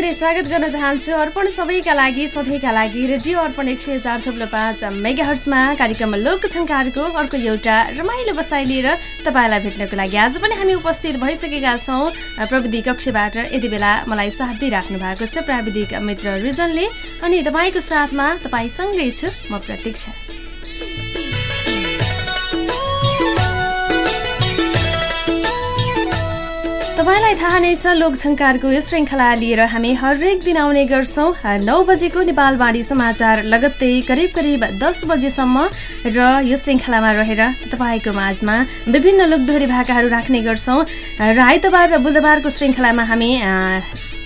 धेरै स्वागत गर्न चाहन्छु। अर्पण सबैका लागि सधैँका लागि रेडियो अर्पण एक सय चार थुप्रो पाँच मेगा हर्समा कार्यक्रम लोकसङ्कारको अर्को एउटा रमाइलो बसाइ लिएर तपाईँलाई भेट्नको लागि आज पनि हामी उपस्थित भइसकेका छौँ। प्रविधि कक्षबाट यति बेला मलाई साथ दिइराख्नु भएको छ प्राविधिक मित्र रिजनले। अनि तपाईँको साथमा तपाईँसँगै छु म प्रतीक्षा। तपाईँलाई थाहा नै छ लोकसङ्कारको यो श्रृङ्खला लिएर हामी हरेक दिन आउने गर्छौँ। नौ बजेको नेपालवाणी समाचार लगत्तै करिब करिब दस बजेसम्म र यो श्रृङ्खलामा रहेर तपाईँको माझमा विभिन्न लोकदोहोरी भाकाहरू राख्ने गर्छौँ। र आइतबार र बुधबारको श्रृङ्खलामा हामी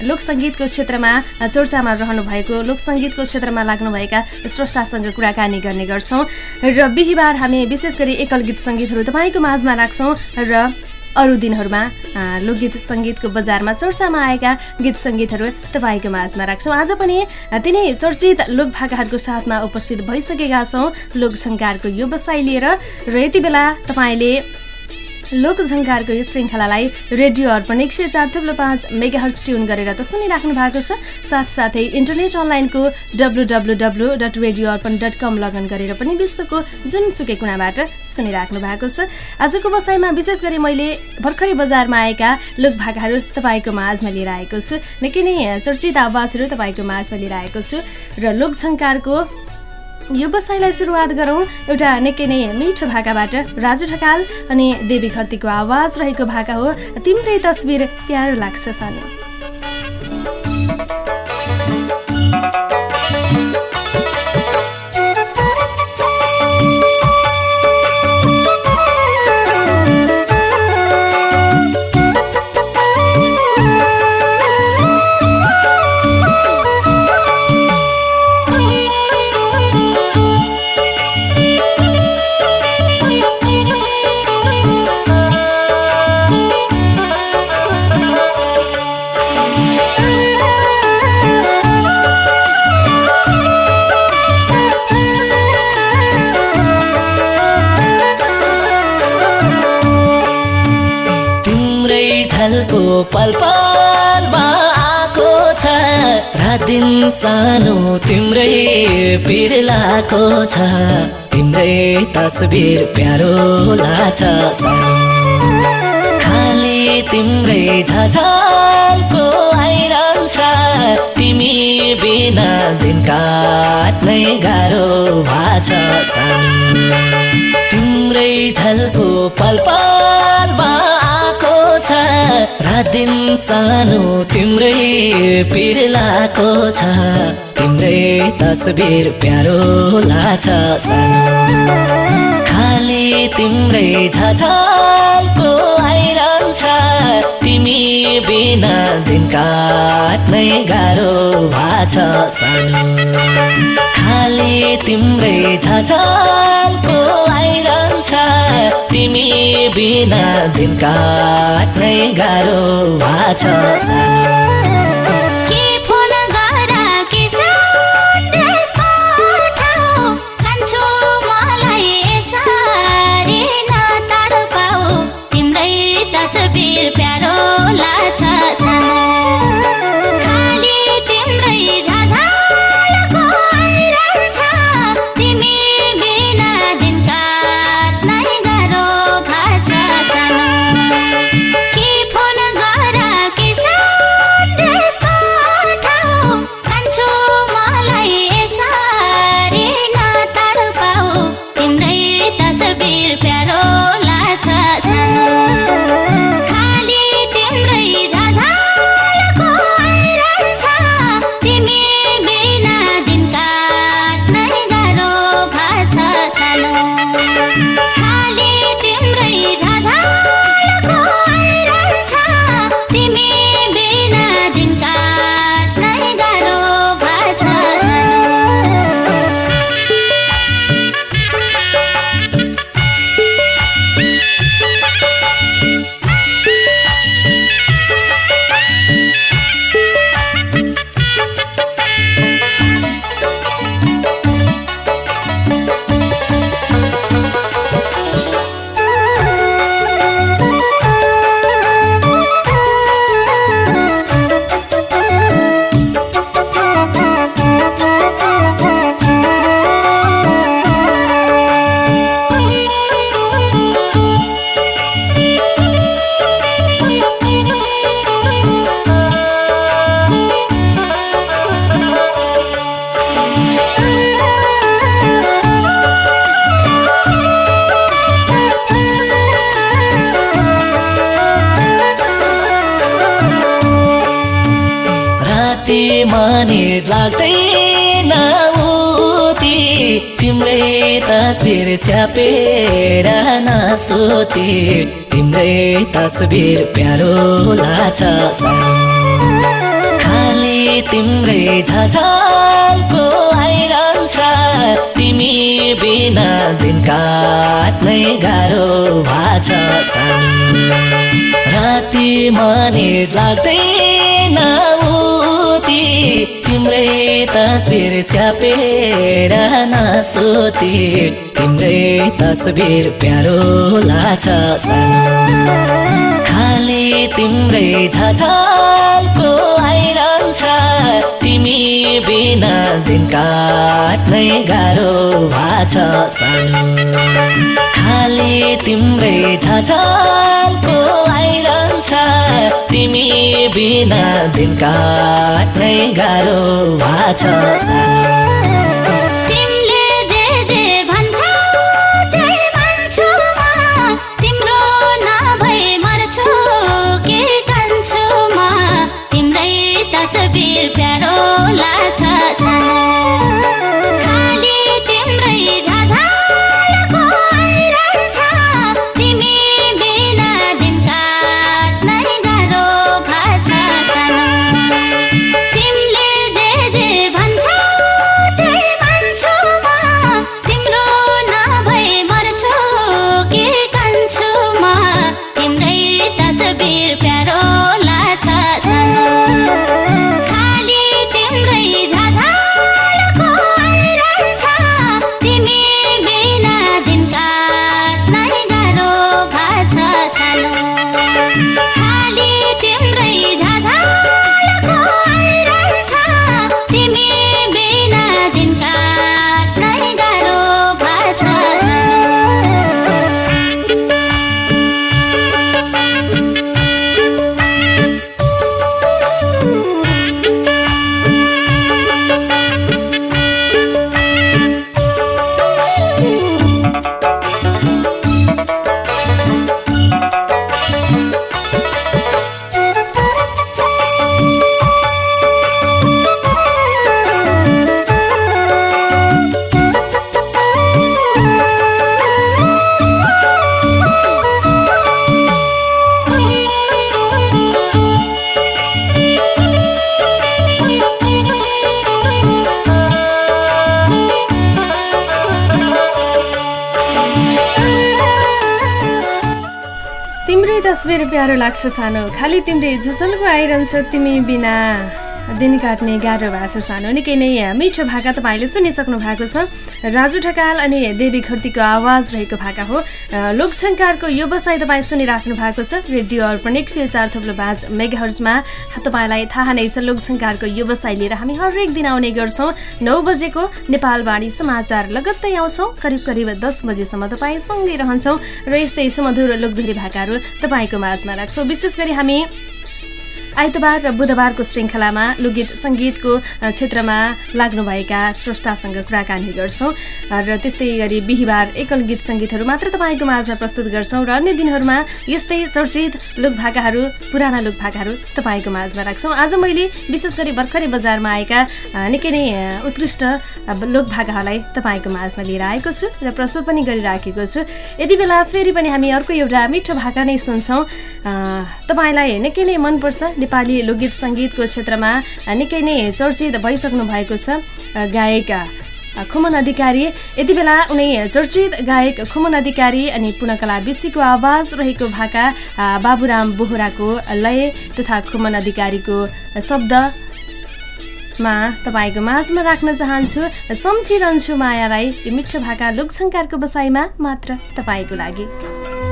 लोकसङ्गीतको क्षेत्रमा चर्चामा रहनुभएको लोकसङ्गीतको क्षेत्रमा लाग्नुभएका स्रष्टासँग कुराकानी गर्ने गर्छौँ। र बिहिबार हामी विशेष गरी एकल गीत सङ्गीतहरू तपाईँको माझमा राख्छौँ र अरू दिनहरूमा लोकगीत सङ्गीतको बजारमा चर्चामा आएका गीत सङ्गीतहरू तपाईँको माझमा राख्छौँ। आज पनि तिनै चर्चित लोकभाकाहरूको साथमा उपस्थित भइसकेका छौँ। लोकसङ्कारको व्यवसाय लिएर र यति बेला तपाईँले लोकझङ्कारको यो श्रृङ्खलालाई रेडियो अर्पण एक सय चार थुप्रो पाँच मेगा हर्स ट्युन गरेर त सुनिराख्नु भएको छ। साथसाथै इन्टरनेट अनलाइनको W W W dot radio Arpan dot com login गरेर पनि विश्वको जुनसुकै कुनाबाट सुनिराख्नु भएको छ। आजको बसाइमा विशेष गरी मैले भर्खरै बजारमा आएका लोकभाकाहरू तपाईँको माझमा लिएर आएको छु। निकै नै चर्चित आवाजहरू तपाईँको माझमा लिएर आएको छु। र लोकझङ्कारको व्यवसायलाई सुरुवात गरौँ एउटा निकै नै मिठो भाकाबाट। राजु ढकाल अनि देवी खर्तीको आवाज रहेको भाका हो। तिम्रै तस्बिर प्यारो लाग्छ सानो। सानो तिम्रै पिर लाएको छ। तिम्रै तस्बिर प्यारो लाग्छ। खाली तिम्रै झझलको आइरहन्छ तिमी बिना दिन काट्नै गाह्रो भएको छ तिम्रै झल्को पल पलमा छ। दिन सानो तिम्रै पिर लाएको छ। तिम्रै तस्बिर प्यारो सानो खाली तिम्रै झझलको आइरहन्छ काट्नै गाह्रो भएको छ सानो। खाली तिम्रै झझलको आइरहन्छ तिमी बिना दिन काट्नै गाह्रो भएको छ तिम्रै तस्बिर प्यारो लाग्छ। खाली तिम्रै झझलको आइरहन्छ तिमी बिना दिन काट्नै गाह्रो भाछ राति मने लाग्दैन। तिम्रै तस्बिर च्यापेर नसुति। तिम्रै तस्बिर प्यारो लाग्छ। खाली तिम्रै झझलको तिमी बिना दिन काट्नै गाह्रो भाछ खाली तिम्रै झझलको आइरहन्छ तिमी बिना दिन काट्नै गाह्रो तिमीले तिम्रै तस्बिर प्यारो लाग्छ सानो। खालि तिम्रै झुचल्को आइरहन्छ तिमी बिना। दिन काट्ने गाह्रो छ सानो निकै नै मिठो भाका तपाईँले सुनिसक्नु भएको छ। राजु ढकाल अनि देवी खर्तीको आवाज रहेको भाका हो। लोकसङ्कारको व्यवसाय तपाईँ सुनिराख्नु भएको छ। रेडियो अर्पण एक सय चार थप्लो पाँच मेगाहर्जमा तपाईँलाई थाहा नै छ लोकसङ्कारको व्यवसाय लिएर हामी हरेक दिन आउने गर्छौँ। नौ बजेको नेपालवाणी समाचार लगत्तै आउँछौँ। करिब करिब दस बजेसम्म तपाईँसँगै रहन्छौँ। र यस्तै सुमधुर लोकधोरी भाकाहरू तपाईँको माझमा राख्छौँ। विशेष गरी हामी आइतबार र बुधबारको श्रृङ्खलामा लोकगीत सङ्गीतको क्षेत्रमा लाग्नुभएका स्रष्टासँग कुराकानी गर्छौँ। र त्यस्तै गरी बिहिबार एकल गीत सङ्गीतहरू मात्र तपाईँको माझमा प्रस्तुत गर्छौँ र अन्य दिनहरूमा यस्तै चर्चित लोकभाकाहरू पुराना लोकभाकाहरू तपाईँको माझमा राख्छौँ। आज मैले विशेष गरी भर्खरै बजारमा आएका निकै नै उत्कृष्ट लोकभाकाहरूलाई तपाईँको माझमा लिएर आएको छु र प्रस्तुत पनि गरिराखेको छु। यति बेला फेरि पनि हामी अर्को एउटा मिठो भाका नै सुन्छौँ। तपाईँलाई निकै नै मनपर्छ नेपाली लोकगीत सङ्गीतको क्षेत्रमा निकै नै चर्चित भइसक्नु भएको छ गायक। खुमन अधिकारी यति बेला उनी चर्चित गायक खुमन अधिकारी अनि पूर्णकला विशीको आवाज रहेको भाका बाबुराम बोहराको लय तथा खुमन अधिकारीको शब्द मा तपाईँको माझमा राख्न चाहन्छु। सम्झिरहन्छु मायालाई यो मिठो भाका लोकसङ्कारको बसाइमा मात्र तपाईँको लागि।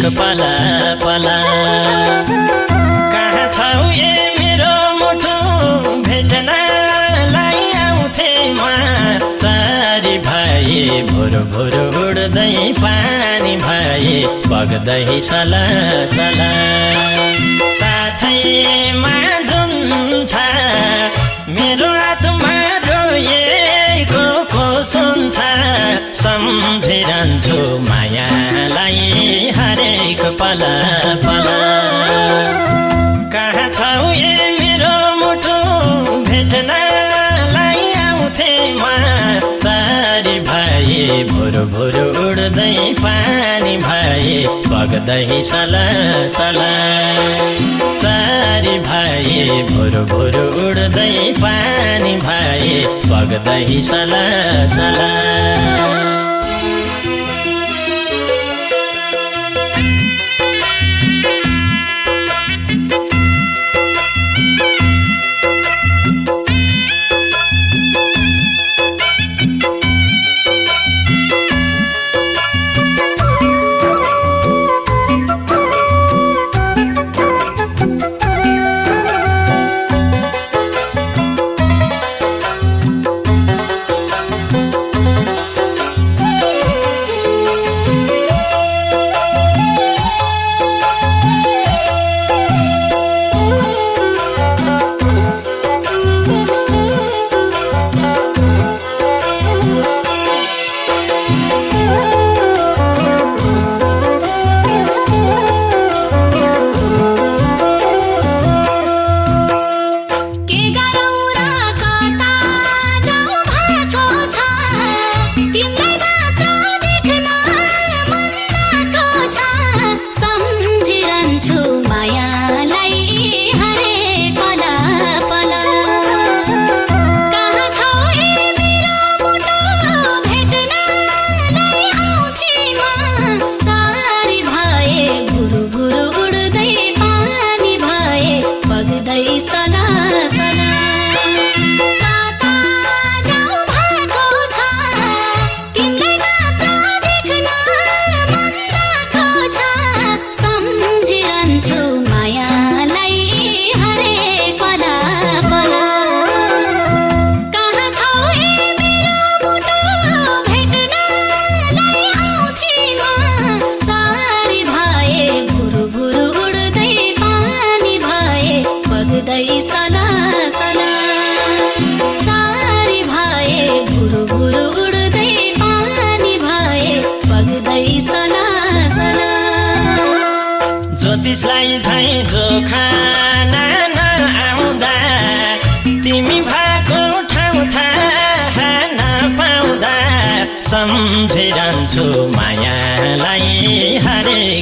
हरेक पल पल। कहाँ छौ ए मेरो मुठु? भेट्नलाई आउँथे म चारी भए भुरु भुरु उड्दै पानी भए बग्दै सल सल। साथैमा जुन छ मेरो सम्झिरहन्छु। मायालाई हरेक पल पल। कहाँ छौ ए मेरो मुठु? भेट्नलाई आउँथे म चारी भए भुरु भुरु उड्दै पानी भए बग्दै सल सल। चारी भए भुरु भुरु उड्दै पानी भए बग्दै सल सल।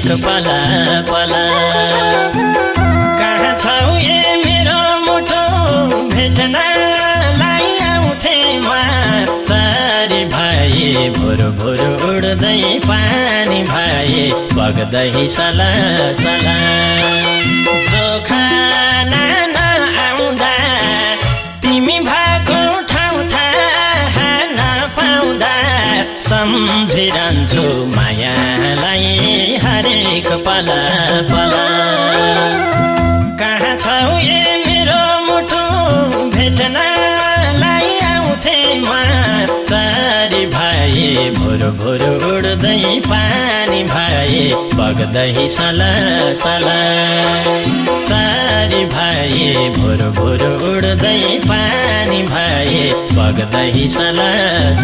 हरेक पल पल। कहाँ छौ ए मेरो मुठो? भेट्नलाई आउँथे चारी भए भुरु भुरु उड्दै पानी भए बग्दै सल सल। जोखाना नआउँदा तिमी भएको ठाउँ थाहा नपाउँदा सम्झिरहन्छु मायालाई हरेक पल पल। कहाँ छौ ए मेरो मुठु? भेट्नलाई आउँथे चारी भए भुरु भुरु उड्दै पानी भए बग्दै सल सल। चारी भए भुरु भुरु उड्दै पानी भए बग्दै सल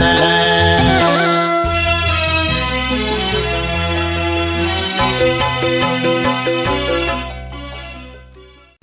सल।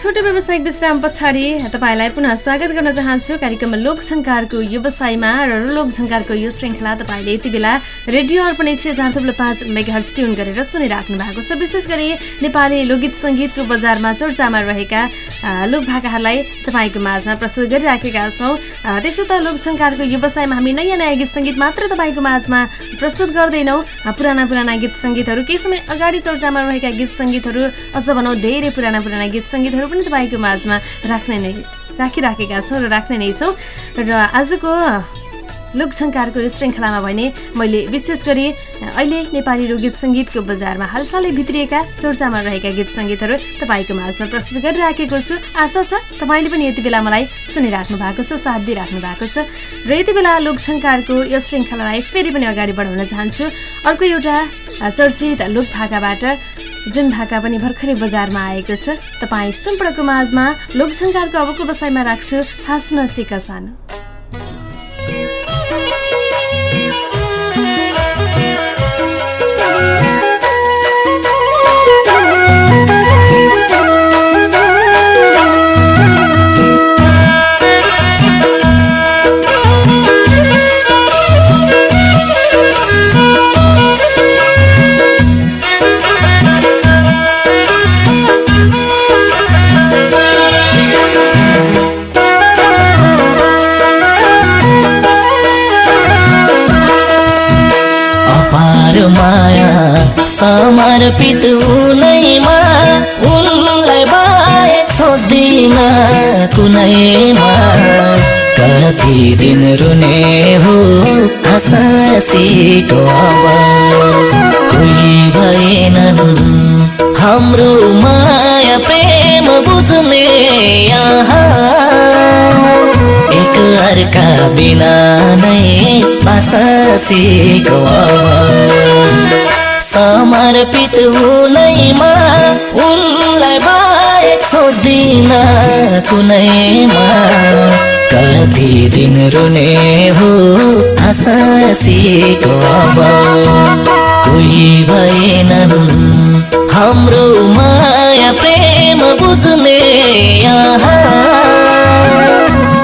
छोटो व्यावसायिक विश्राम पछाडि तपाईँलाई पुनः स्वागत गर्न चाहन्छु। कार्यक्रम लोकसङ्कारको व्यवसायमा र लोकसङ्कारको यो श्रृङ्खला तपाईँले यति बेला रेडियो अर्पण एक सय चार थप्लो पाँच मेगाहर्स ट्युन गरेर सुनिराख्नु भएको छ। विशेष गरी नेपाली लोकगीत सङ्गीतको बजारमा चर्चामा रहेका लोक भाकाहरूलाई तपाईँको माझमा प्रस्तुत गरिराखेका छौँ। त्यसो त लोकसङ्कारको व्यवसायमा हामी नयाँ नयाँ गीत सङ्गीत मात्र तपाईँको माझमा प्रस्तुत गर्दैनौँ। पुराना पुराना गीत सङ्गीतहरू केही समय अगाडि चर्चामा रहेका गीत सङ्गीतहरू अझ भनौँ धेरै पुराना पुराना गीत सङ्गीतहरू पनि तपाईँको माझमा राख्ने नै राखिराखेका छौँ र राख्ने नै छौँ। र आजको लोकसङ्कारको यो श्रृङ्खलामा भने मैले विशेष गरी अहिले नेपाली लोकगीत सङ्गीतको बजारमा हालसालै भित्रिएका चर्चामा रहेका गीत सङ्गीतहरू तपाईँको माझमा प्रस्तुत गरिराखेको छु। आशा छ तपाईँले पनि यति बेला मलाई सुनिराख्नु भएको छ साथ दिइराख्नु भएको छ। र यति बेला लोकसङ्कारको यो श्रृङ्खलालाई फेरि पनि अगाडि बढाउन चाहन्छु। अर्को एउटा चर्चित लोक भाकाबाट जुन भाका पनि भर्खरै बजारमा आएको छ। तपाईँ सम्पर्कको माझमा लोकसङ्कारको अबको बसाइमा राख्छु हाँस्न सिक सानो। समर्पित उनैमा उनलाई बाहेक सोच्दिन कुनैमा। कति दिन रुने हो हाँस्न सिको अब। कोही भएनन् हाम्रो माया प्रेम बुझ्ने एक अर्का बिना नै बाँच्न सिको समर्पित हुनैमा उनलाई बाहेक सोच्दिन कुनैमा। कति दिन रुने हो हाँसिको अब। कोही भएनन् हाम्रो माया प्रेम बुझ्ने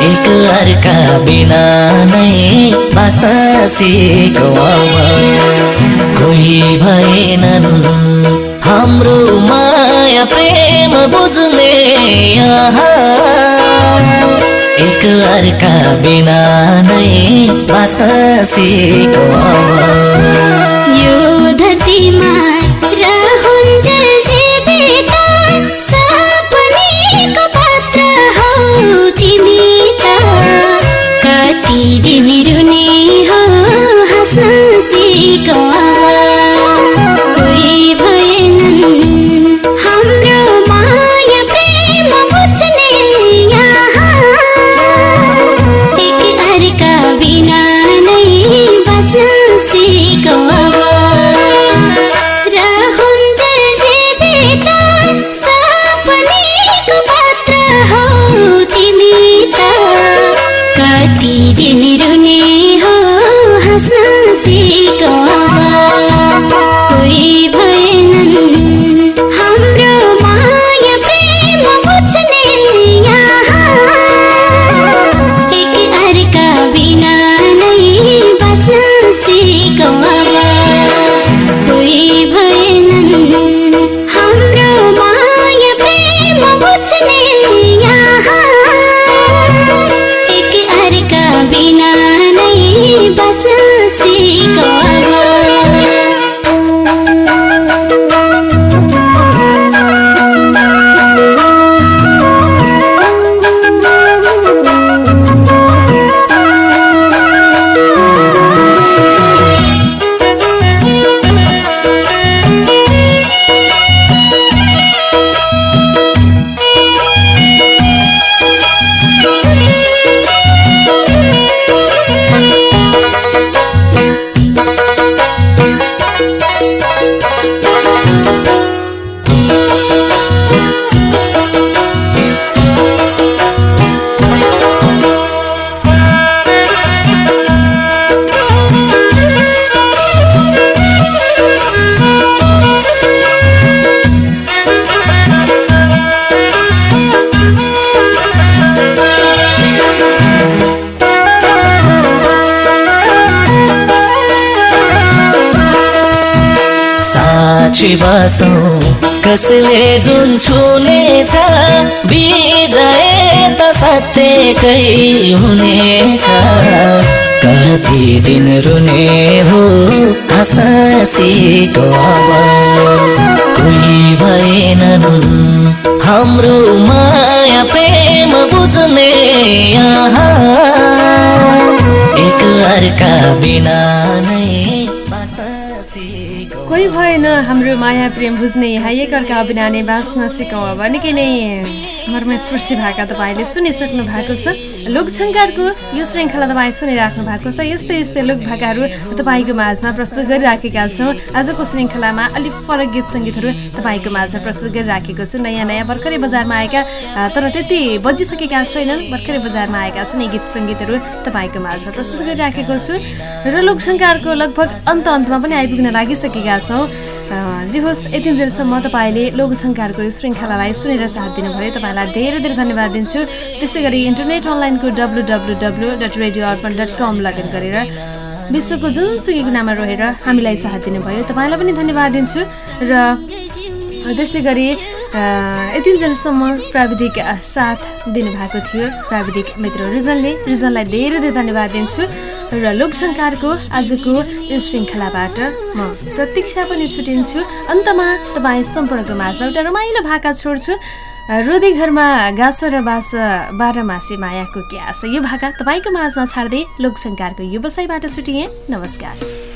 एक अर्का बिना नै बाँच्न सिको कोही भएनन् हाम्रो माया प्रेम बुझ्ने एक अर्का बिना नै बाँच्न सिको यो धरतीमा कसले जुन छुनेछ बिजय त सत्यकै हुनेछ। कति दिन रुने हो हाँस्न अब। कोही भएनन् हाम्रो माया प्रेम बुझ्ने यहाँ। एक अर्का बिना नै भएन हाम्रो माया प्रेम बुझ्ने एकअर्का बिना नै बाँच्न सिकौँ अब निकै नै। मर्मस्पर्शी भएका तपाईँले सुनिसक्नु भएको छ। लोकसङ्कारको यो श्रृङ्खला तपाईँ सुनिराख्नु भएको छ। यस्तै यस्तै लोक भाकाहरू तपाईँको माझमा प्रस्तुत गरिराखेका छौँ। आजको श्रृङ्खलामा अलिक फरक गीत सङ्गीतहरू तपाईँको माझमा प्रस्तुत गरिराखेको छु। नयाँ नयाँ भर्खरै बजारमा आएका तर त्यति बजिसकेका छैनन्। भर्खरै बजारमा आएका छन् यी गीत सङ्गीतहरू तपाईँको माझमा प्रस्तुत गरिराखेको छु। र लोकसङ्कारको लगभग अन्त अन्तमा पनि आइपुग्न लागिसकेका छौँ। जे होस् यतिन्जेलसम्म तपाईँले लोकसङ्कारको यो श्रृङ्खलालाई सुनेर साथ दिनुभयो। तपाईँलाई धेरै धेरै धन्यवाद दिन्छु। त्यस्तै गरी इन्टरनेट अनलाइनको W W W dot radio Arpan dot com login गरेर विश्वको जुनसुकै कुनामा रहेर हामीलाई साथ दिनुभयो। तपाईँलाई पनि धन्यवाद दिन्छु। र त्यस्तै गरी अ, यतिन्जेलसम्म प्राविधिक साथ दिनुभएको थियो। प्राविधिक मित्र रिजनले रिजनलाई धेरै धेरै धन्यवाद दिन्छु। र लोकसङ्कारको आजको श्रृङ्खलाबाट म प्रतीक्षा पनि छुटिन्छु। अन्तमा तपाईँ सम्पूर्णको माझमा एउटा रमाइलो भाका छोड्छु। रोदी घरमा गाँस र बास बाह्र मासे मायाको आश यो भाका तपाईँको माझमा छाड्दै लोकसङ्कारको व्यवसायबाट छुटिएँ। नमस्कार।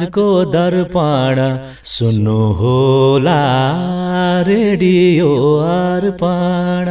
समाजको दर्पण सुन्नु होला रेडियो अर्पण।